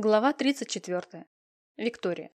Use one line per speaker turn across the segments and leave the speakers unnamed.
Глава 34. Виктория.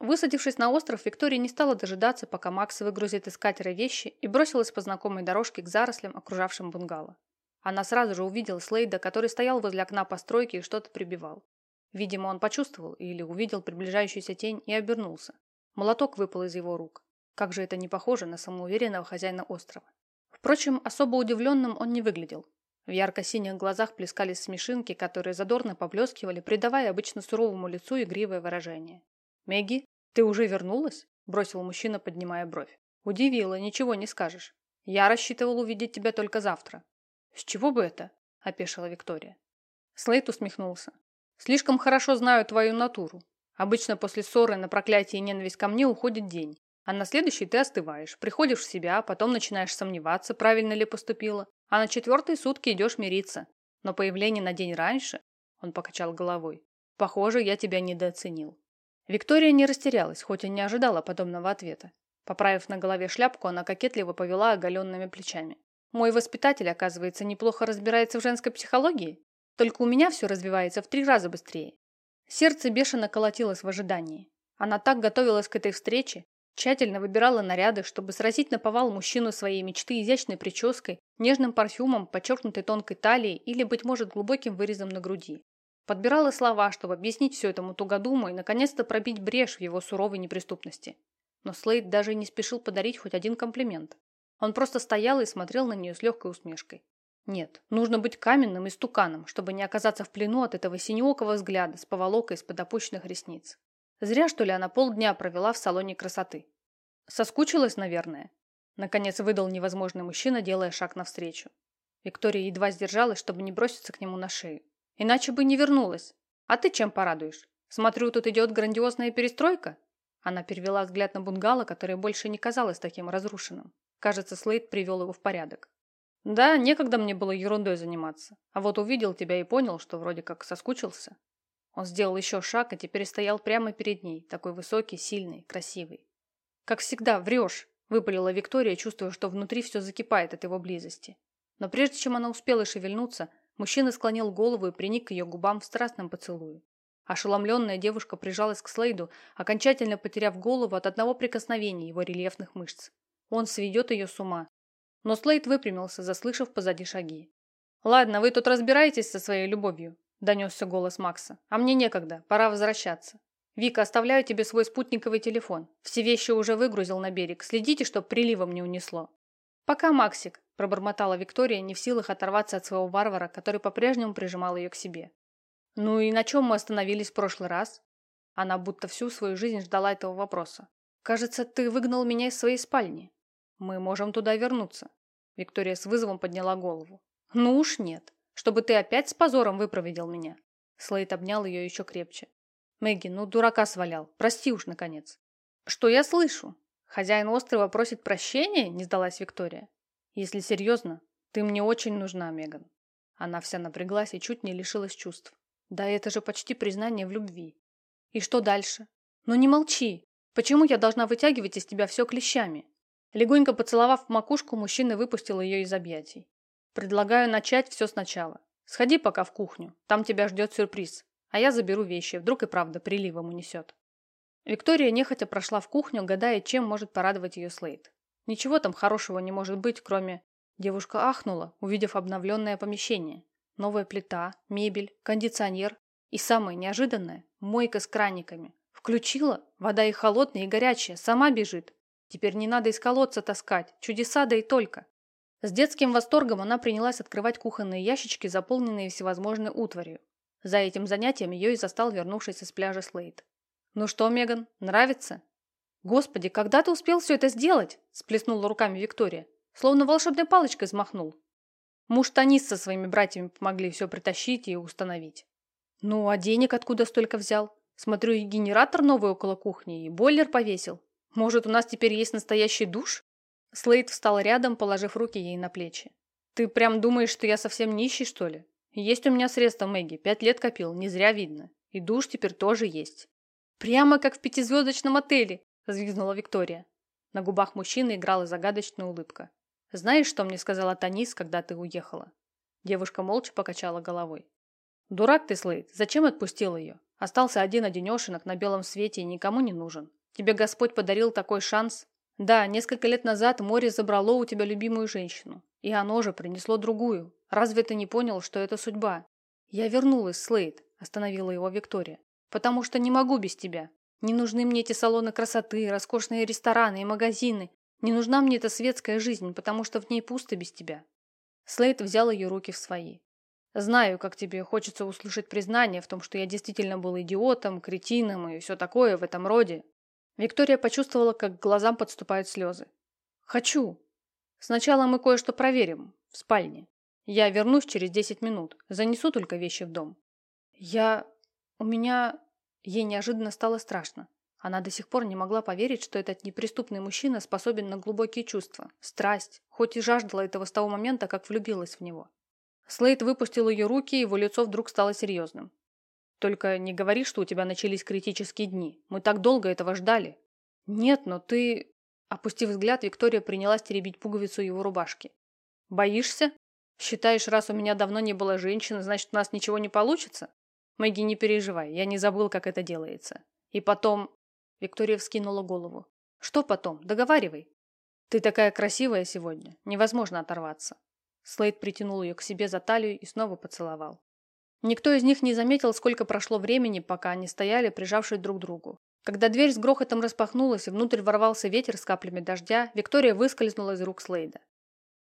Высадившись на остров, Виктория не стала дожидаться, пока Макс выгрузит из катера вещи и бросилась по знакомой дорожке к зарослям, окружавшим бунгало. Она сразу же увидела Слейда, который стоял возле окна постройки и что-то прибивал. Видимо, он почувствовал или увидел приближающуюся тень и обернулся. Молоток выпал из его рук. Как же это не похоже на самоуверенного хозяина острова. Впрочем, особо удивленным он не выглядел. В ярко-синих глазах плескались смешинки, которые задорно поблескивали, придавая обычно суровому лицу игривое выражение. «Мэгги, ты уже вернулась?» – бросил мужчина, поднимая бровь. «Удивила, ничего не скажешь. Я рассчитывал увидеть тебя только завтра». «С чего бы это?» – опешила Виктория. Слейт усмехнулся. «Слишком хорошо знаю твою натуру. Обычно после ссоры на проклятие и ненависть ко мне уходит день, а на следующий ты остываешь, приходишь в себя, потом начинаешь сомневаться, правильно ли поступила, а на четвертые сутки идешь мириться. Но появление на день раньше, он покачал головой, похоже, я тебя недооценил. Виктория не растерялась, хоть и не ожидала подобного ответа. Поправив на голове шляпку, она кокетливо повела оголенными плечами. Мой воспитатель, оказывается, неплохо разбирается в женской психологии. Только у меня все развивается в три раза быстрее. Сердце бешено колотилось в ожидании. Она так готовилась к этой встрече, Тщательно выбирала наряды, чтобы сразить наповал мужчину своей мечты изящной прической, нежным парфюмом, подчеркнутой тонкой талией или, быть может, глубоким вырезом на груди. Подбирала слова, чтобы объяснить все этому тугодуму и, наконец-то, пробить брешь в его суровой неприступности. Но Слейд даже не спешил подарить хоть один комплимент. Он просто стоял и смотрел на нее с легкой усмешкой. Нет, нужно быть каменным и стуканом, чтобы не оказаться в плену от этого синеокого взгляда с поволокой из-под опущенных ресниц. Зря, что ли, она полдня провела в салоне красоты. Соскучилась, наверное. Наконец выдал невозможный мужчина, делая шаг навстречу. Виктория едва сдержалась, чтобы не броситься к нему на шею. Иначе бы не вернулась. А ты чем порадуешь? Смотрю, тут идет грандиозная перестройка. Она перевела взгляд на бунгало, которое больше не казалось таким разрушенным. Кажется, Слейд привел его в порядок. Да, некогда мне было ерундой заниматься. А вот увидел тебя и понял, что вроде как соскучился. Он сделал еще шаг и теперь стоял прямо перед ней, такой высокий, сильный, красивый. «Как всегда, врешь!» – выпалила Виктория, чувствуя, что внутри все закипает от его близости. Но прежде чем она успела шевельнуться, мужчина склонил голову и приник к ее губам в страстном поцелуе. Ошеломленная девушка прижалась к Слейду, окончательно потеряв голову от одного прикосновения его рельефных мышц. Он сведет ее с ума. Но Слейд выпрямился, заслышав позади шаги. «Ладно, вы тут разбираетесь со своей любовью. – донесся голос Макса. «А мне некогда, пора возвращаться. Вика, оставляю тебе свой спутниковый телефон. Все вещи уже выгрузил на берег. Следите, чтоб приливом не унесло». «Пока, Максик», – пробормотала Виктория, не в силах оторваться от своего варвара, который по-прежнему прижимал ее к себе. «Ну и на чем мы остановились в прошлый раз?» Она будто всю свою жизнь ждала этого вопроса. «Кажется, ты выгнал меня из своей спальни. Мы можем туда вернуться». Виктория с вызовом подняла голову. «Ну уж нет чтобы ты опять с позором выпроводил меня?» Слейд обнял ее еще крепче. «Мэгги, ну дурака свалял. Прости уж, наконец». «Что я слышу? Хозяин острова просит прощения?» – не сдалась Виктория. «Если серьезно, ты мне очень нужна, Меган». Она вся напряглась и чуть не лишилась чувств. «Да это же почти признание в любви». «И что дальше?» «Ну не молчи. Почему я должна вытягивать из тебя все клещами?» Легонько поцеловав макушку, мужчина выпустил ее из объятий. Предлагаю начать все сначала. Сходи пока в кухню, там тебя ждет сюрприз. А я заберу вещи, вдруг и правда приливом унесет. Виктория нехотя прошла в кухню, гадая, чем может порадовать ее Слейд. Ничего там хорошего не может быть, кроме... Девушка ахнула, увидев обновленное помещение. Новая плита, мебель, кондиционер и самое неожиданное – мойка с краниками. Включила, вода и холодная, и горячая, сама бежит. Теперь не надо из колодца таскать, чудеса да и только. С детским восторгом она принялась открывать кухонные ящички, заполненные всевозможной утварью. За этим занятием ее и застал вернувшийся с пляжа Слейд. «Ну что, Меган, нравится?» «Господи, когда ты успел все это сделать?» – сплеснула руками Виктория. Словно волшебной палочкой взмахнул. Муж Танис со своими братьями помогли все притащить и установить. «Ну, а денег откуда столько взял? Смотрю, и генератор новый около кухни, и бойлер повесил. Может, у нас теперь есть настоящий душ?» Слейд встал рядом, положив руки ей на плечи. «Ты прям думаешь, что я совсем нищий, что ли? Есть у меня средства, Мэгги, пять лет копил, не зря видно. И душ теперь тоже есть». «Прямо как в пятизвездочном отеле!» – взвизгнула Виктория. На губах мужчины играла загадочная улыбка. «Знаешь, что мне сказала Танис, когда ты уехала?» Девушка молча покачала головой. Дурак ты, Слейд, зачем отпустил ее? Остался один-одинешенок на белом свете и никому не нужен. Тебе Господь подарил такой шанс. Да, несколько лет назад море забрало у тебя любимую женщину. И оно же принесло другую. Разве ты не понял, что это судьба? Я вернулась, Слейд, остановила его Виктория. Потому что не могу без тебя. Не нужны мне эти салоны красоты, роскошные рестораны и магазины. Не нужна мне эта светская жизнь, потому что в ней пусто без тебя. Слейд взял ее руки в свои. Знаю, как тебе хочется услышать признание в том, что я действительно был идиотом, кретином и все такое в этом роде. Виктория почувствовала, как к глазам подступают слезы. Хочу. Сначала мы кое-что проверим. В спальне. Я вернусь через десять минут. Занесу только вещи в дом. Я... У меня... Ей неожиданно стало страшно. Она до сих пор не могла поверить, что этот неприступный мужчина способен на глубокие чувства, страсть, хоть и жаждала этого с того момента, как влюбилась в него. Слейд выпустил ее руки, и его лицо вдруг стало серьезным. «Только не говори, что у тебя начались критические дни. Мы так долго этого ждали». «Нет, но ты...» Опустив взгляд, Виктория принялась теребить пуговицу его рубашки. «Боишься? Считаешь, раз у меня давно не было женщины, значит, у нас ничего не получится? Мэгги, не переживай, я не забыл, как это делается. И потом...» Виктория вскинула голову. «Что потом? Договаривай». «Ты такая красивая сегодня. Невозможно оторваться. Слейд притянул ее к себе за талию и снова поцеловал. Никто из них не заметил, сколько прошло времени, пока они стояли, прижавшись друг к другу. Когда дверь с грохотом распахнулась и внутрь ворвался ветер с каплями дождя, Виктория выскользнула из рук Слейда.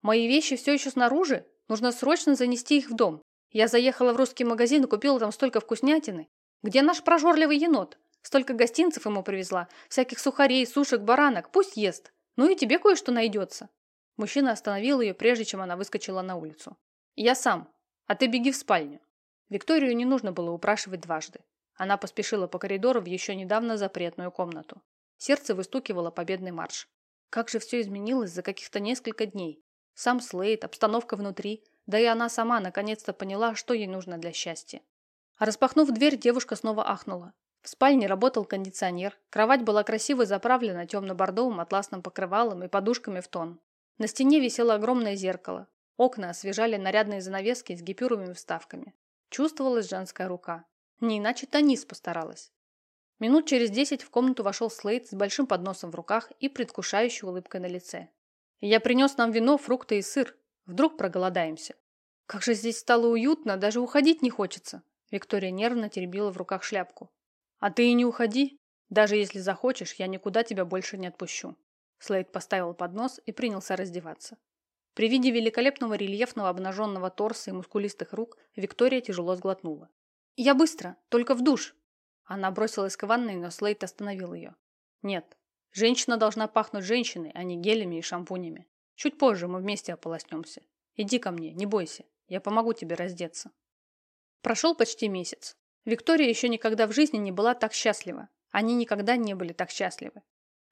«Мои вещи все еще снаружи? Нужно срочно занести их в дом. Я заехала в русский магазин и купила там столько вкуснятины. Где наш прожорливый енот? Столько гостинцев ему привезла, всяких сухарей, сушек, баранок. Пусть ест. Ну и тебе кое-что найдется». Мужчина остановил ее, прежде чем она выскочила на улицу. «Я сам. А ты беги в спальню». Викторию не нужно было упрашивать дважды. Она поспешила по коридору в еще недавно запретную комнату. Сердце выстукивало победный марш. Как же все изменилось за каких-то несколько дней. Сам Слейд, обстановка внутри, да и она сама наконец-то поняла, что ей нужно для счастья. Распахнув дверь, девушка снова ахнула. В спальне работал кондиционер, кровать была красиво заправлена темно-бордовым атласным покрывалом и подушками в тон. На стене висело огромное зеркало. Окна освежали нарядные занавески с гипюровыми вставками. Чувствовалась женская рука. Не иначе Танис постаралась. Минут через десять в комнату вошел Слейд с большим подносом в руках и предвкушающей улыбкой на лице. «Я принес нам вино, фрукты и сыр. Вдруг проголодаемся». «Как же здесь стало уютно, даже уходить не хочется». Виктория нервно теребила в руках шляпку. «А ты и не уходи. Даже если захочешь, я никуда тебя больше не отпущу». Слейд поставил поднос и принялся раздеваться. При виде великолепного рельефного обнаженного торса и мускулистых рук Виктория тяжело сглотнула. «Я быстро, только в душ!» Она бросилась к ванной, но Слейд остановил ее. «Нет, женщина должна пахнуть женщиной, а не гелями и шампунями. Чуть позже мы вместе ополоснемся. Иди ко мне, не бойся, я помогу тебе раздеться». Прошел почти месяц. Виктория еще никогда в жизни не была так счастлива. Они никогда не были так счастливы.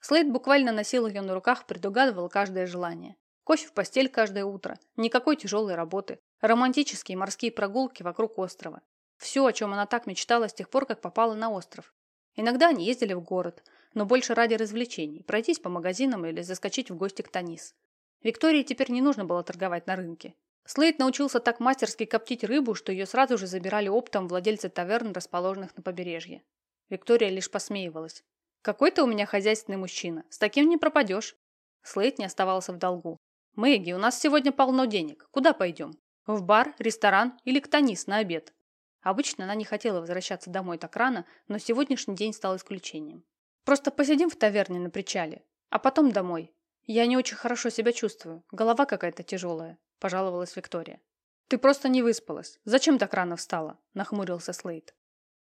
Слейд буквально носил ее на руках, предугадывал каждое желание. Кофе в постель каждое утро, никакой тяжелой работы, романтические морские прогулки вокруг острова. Все, о чем она так мечтала с тех пор, как попала на остров. Иногда они ездили в город, но больше ради развлечений, пройтись по магазинам или заскочить в гости к Танис. Виктории теперь не нужно было торговать на рынке. Слейд научился так мастерски коптить рыбу, что ее сразу же забирали оптом владельцы таверн, расположенных на побережье. Виктория лишь посмеивалась. «Какой ты у меня хозяйственный мужчина. С таким не пропадешь». Слейд не оставался в долгу. «Мэгги, у нас сегодня полно денег. Куда пойдем? В бар, ресторан или к Танис на обед?» Обычно она не хотела возвращаться домой так рано, но сегодняшний день стал исключением. «Просто посидим в таверне на причале, а потом домой. Я не очень хорошо себя чувствую. Голова какая-то тяжелая», – пожаловалась Виктория. «Ты просто не выспалась. Зачем так рано встала?» – нахмурился Слейд.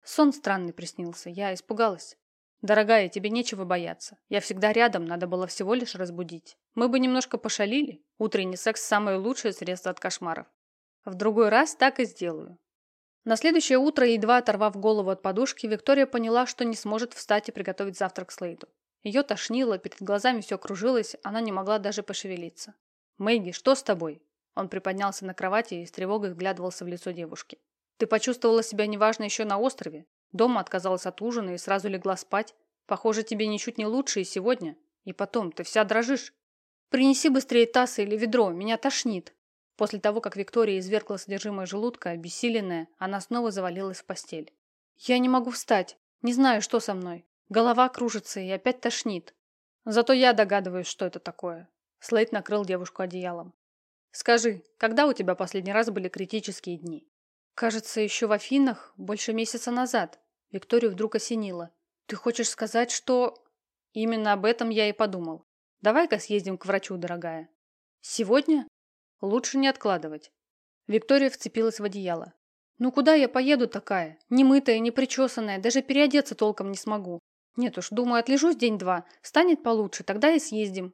Сон странный приснился. Я испугалась. «Дорогая, тебе нечего бояться. Я всегда рядом, надо было всего лишь разбудить. Мы бы немножко пошалили. Утренний секс – самое лучшее средство от кошмаров. В другой раз так и сделаю». На следующее утро, едва оторвав голову от подушки, Виктория поняла, что не сможет встать и приготовить завтрак Слейду. Ее тошнило, перед глазами все кружилось, она не могла даже пошевелиться. «Мэгги, что с тобой?» Он приподнялся на кровати и с тревогой вглядывался в лицо девушки. «Ты почувствовала себя неважно еще на острове? Дома отказалась от ужина и сразу легла спать. Похоже, тебе ничуть не лучше и сегодня. И потом, ты вся дрожишь. Принеси быстрее таз или ведро, меня тошнит. После того, как Виктория извергла содержимое желудка, обессиленная, она снова завалилась в постель. «Я не могу встать. Не знаю, что со мной. Голова кружится и опять тошнит. Зато я догадываюсь, что это такое». Слейд накрыл девушку одеялом. «Скажи, когда у тебя последний раз были критические дни?» «Кажется, еще в Афинах, больше месяца назад». Викторию вдруг осенило. «Ты хочешь сказать, что...» «Именно об этом я и подумал. Давай-ка съездим к врачу, дорогая». «Сегодня?» Лучше не откладывать. Виктория вцепилась в одеяло. «Ну куда я поеду такая? Немытая, не причесанная, даже переодеться толком не смогу. Нет уж, думаю, отлежусь день-два. Станет получше, тогда и съездим».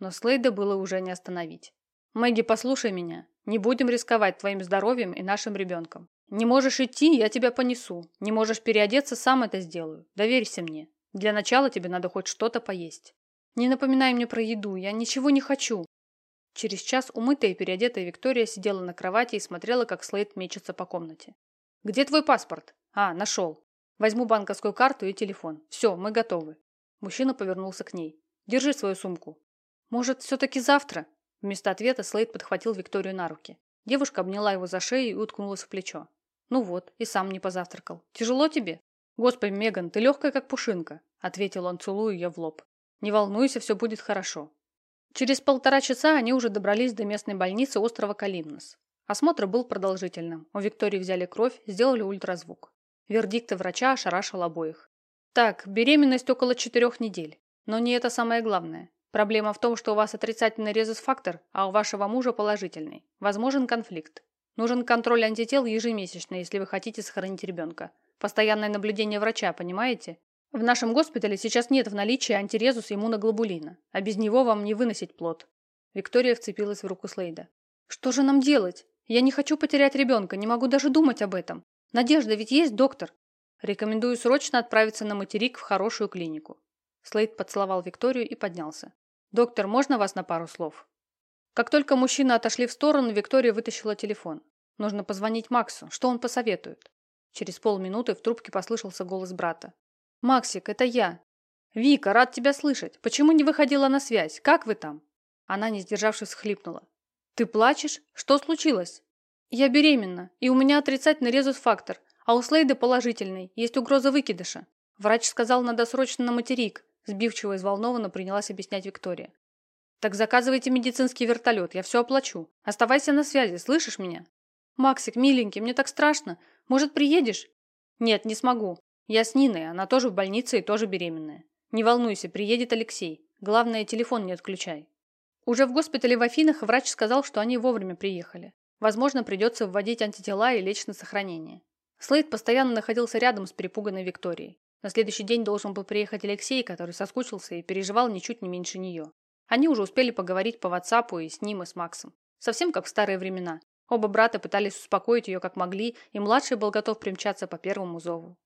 Но Слейда было уже не остановить. «Мэгги, послушай меня. Не будем рисковать твоим здоровьем и нашим ребенком. Не можешь идти, я тебя понесу. Не можешь переодеться, сам это сделаю. Доверься мне. Для начала тебе надо хоть что-то поесть. Не напоминай мне про еду, я ничего не хочу. Через час умытая и переодетая Виктория сидела на кровати и смотрела, как Слейд мечется по комнате. «Где твой паспорт?» «А, нашел. Возьму банковскую карту и телефон. Все, мы готовы». Мужчина повернулся к ней. «Держи свою сумку». «Может, все-таки завтра?» Вместо ответа Слейд подхватил Викторию на руки. Девушка обняла его за шею и уткнулась в плечо. «Ну вот, и сам не позавтракал. Тяжело тебе?» «Господи, Меган, ты легкая, как пушинка», — ответил он, целуя ее в лоб. «Не волнуйся, все будет хорошо. Через полтора часа они уже добрались до местной больницы острова Калимнос. Осмотр был продолжительным. У Виктории взяли кровь, сделали ультразвук. Вердикты врача ошарашил обоих. Так, беременность около четырех недель. Но не это самое главное. Проблема в том, что у вас отрицательный резус-фактор, а у вашего мужа положительный. Возможен конфликт. Нужен контроль антител ежемесячно, если вы хотите сохранить ребенка. Постоянное наблюдение врача, понимаете? В нашем госпитале сейчас нет в наличии антирезус иммуноглобулина, а без него вам не выносить плод. Виктория вцепилась в руку Слейда. Что же нам делать? Я не хочу потерять ребенка, не могу даже думать об этом. Надежда ведь есть, доктор. Рекомендую срочно отправиться на материк в хорошую клинику. Слейд поцеловал Викторию и поднялся. «Доктор, можно вас на пару слов?» Как только мужчины отошли в сторону, Виктория вытащила телефон. Нужно позвонить Максу. Что он посоветует? Через полминуты в трубке послышался голос брата. «Максик, это я». «Вика, рад тебя слышать. Почему не выходила на связь? Как вы там?» Она, не сдержавшись, хлипнула. «Ты плачешь? Что случилось?» «Я беременна, и у меня отрицательный резус-фактор, а у Слейда положительный, есть угроза выкидыша. Врач сказал, надо срочно на материк», сбивчиво и взволнованно принялась объяснять Виктория. «Так заказывайте медицинский вертолет, я все оплачу. Оставайся на связи, слышишь меня?» «Максик, миленький, мне так страшно. Может, приедешь?» «Нет, не смогу. Я с Ниной, она тоже в больнице и тоже беременная. Не волнуйся, приедет Алексей. Главное, телефон не отключай. Уже в госпитале в Афинах врач сказал, что они вовремя приехали. Возможно, придется вводить антитела и лечь на сохранение. Слейд постоянно находился рядом с перепуганной Викторией. На следующий день должен был приехать Алексей, который соскучился и переживал ничуть не меньше нее. Они уже успели поговорить по WhatsApp и с ним, и с Максом. Совсем как в старые времена. Оба брата пытались успокоить ее как могли, и младший был готов примчаться по первому зову.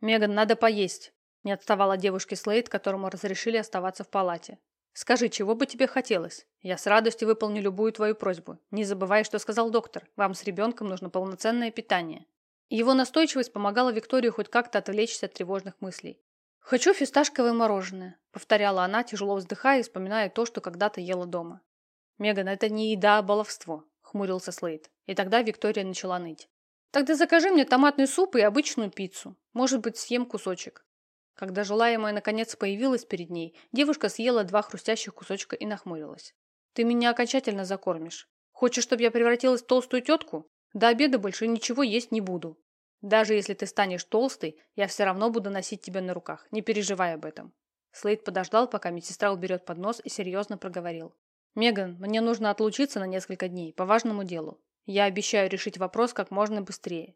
«Меган, надо поесть», – не отставала девушке Слейд, которому разрешили оставаться в палате. «Скажи, чего бы тебе хотелось? Я с радостью выполню любую твою просьбу. Не забывай, что сказал доктор. Вам с ребенком нужно полноценное питание». Его настойчивость помогала Виктории хоть как-то отвлечься от тревожных мыслей. «Хочу фисташковое мороженое», – повторяла она, тяжело вздыхая и вспоминая то, что когда-то ела дома. «Меган, это не еда, а баловство», – хмурился Слейд. И тогда Виктория начала ныть. Тогда закажи мне томатный суп и обычную пиццу. Может быть, съем кусочек. Когда желаемое наконец появилось перед ней, девушка съела два хрустящих кусочка и нахмурилась. Ты меня окончательно закормишь. Хочешь, чтобы я превратилась в толстую тетку? До обеда больше ничего есть не буду. Даже если ты станешь толстой, я все равно буду носить тебя на руках. Не переживай об этом. Слейд подождал, пока медсестра уберет поднос и серьезно проговорил. «Меган, мне нужно отлучиться на несколько дней по важному делу. Я обещаю решить вопрос как можно быстрее.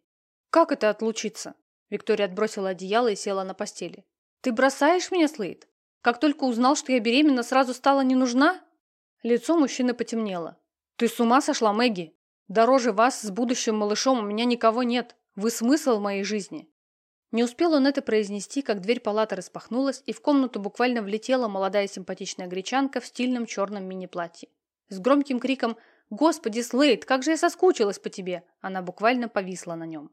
Как это отлучиться? Виктория отбросила одеяло и села на постели. Ты бросаешь меня, Слейд? Как только узнал, что я беременна, сразу стала не нужна? Лицо мужчины потемнело. Ты с ума сошла, Мэгги? Дороже вас с будущим малышом у меня никого нет. Вы смысл моей жизни. Не успел он это произнести, как дверь палаты распахнулась, и в комнату буквально влетела молодая симпатичная гречанка в стильном черном мини-платье. С громким криком «Господи, Слейд, как же я соскучилась по тебе!» Она буквально повисла на нем.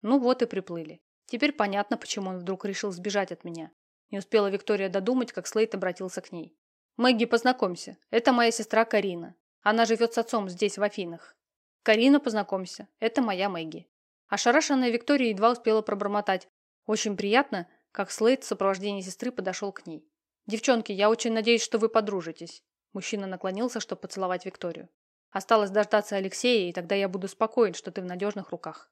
Ну вот и приплыли. Теперь понятно, почему он вдруг решил сбежать от меня. Не успела Виктория додумать, как Слейд обратился к ней. «Мэгги, познакомься. Это моя сестра Карина. Она живет с отцом здесь, в Афинах. Карина, познакомься, это моя Мэгги. Ошарашенная Виктория едва успела пробормотать. Очень приятно, как Слейд в сопровождении сестры подошел к ней. «Девчонки, я очень надеюсь, что вы подружитесь». Мужчина наклонился, чтобы поцеловать Викторию. «Осталось дождаться Алексея, и тогда я буду спокоен, что ты в надежных руках».